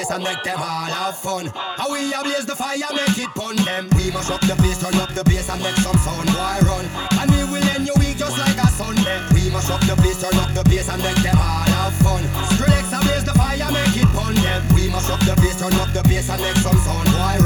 place, and make them all have fun. How we ablaze the fire, make it pun them. We mash up the place, turn up the bass and make some sound, boy run. And we will end your week just like a Sunday. We mash up the place, turn up the bass and make them all have fun. Skrillex ablaze the fire, make it pun them. We mash up the place, turn up the bass and make some sound, boy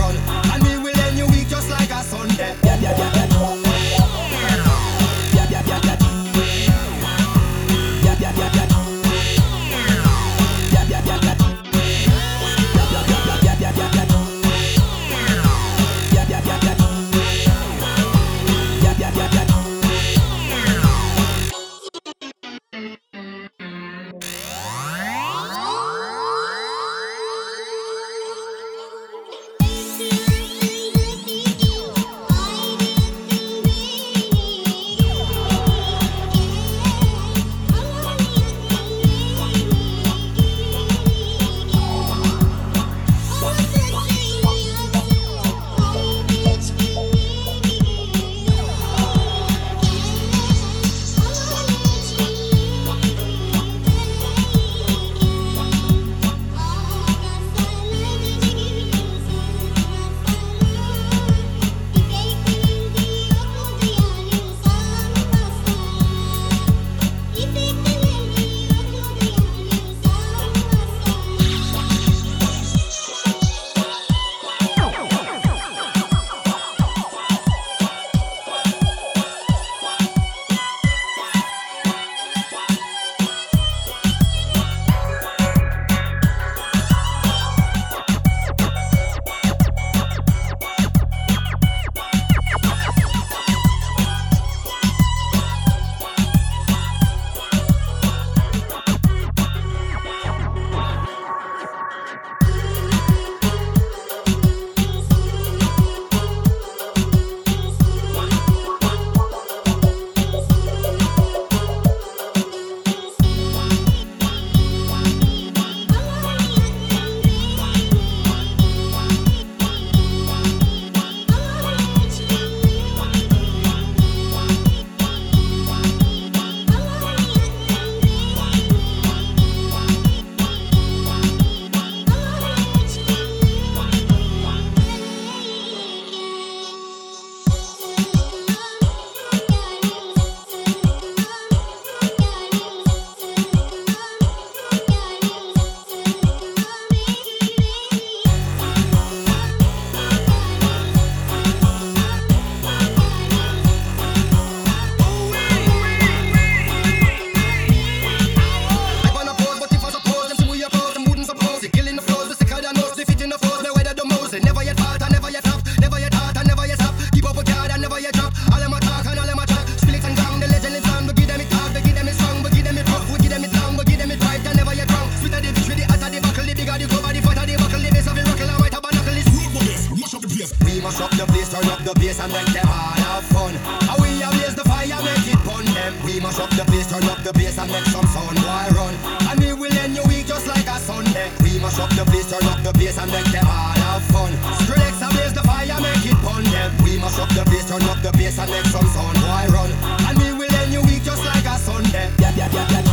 We mash up the pace, turn up the pace, and make some sound boy run. And we will end your week just like a Sunday. We mash up the pace, turn up the pace, and make them all have fun. Skrillex raise the fire, make it pun them. We mash up the pace, turn up the pace, and make some sound boy run. And we will end your week just like a Sunday. Yeah, yeah, yeah, yeah.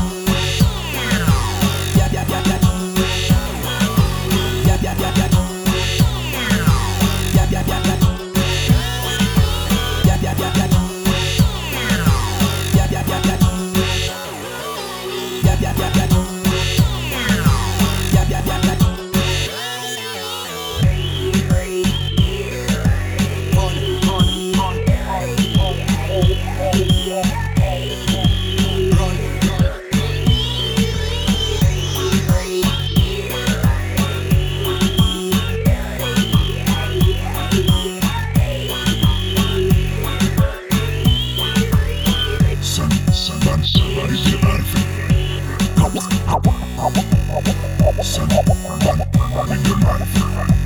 we can modify.